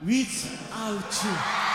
Without you.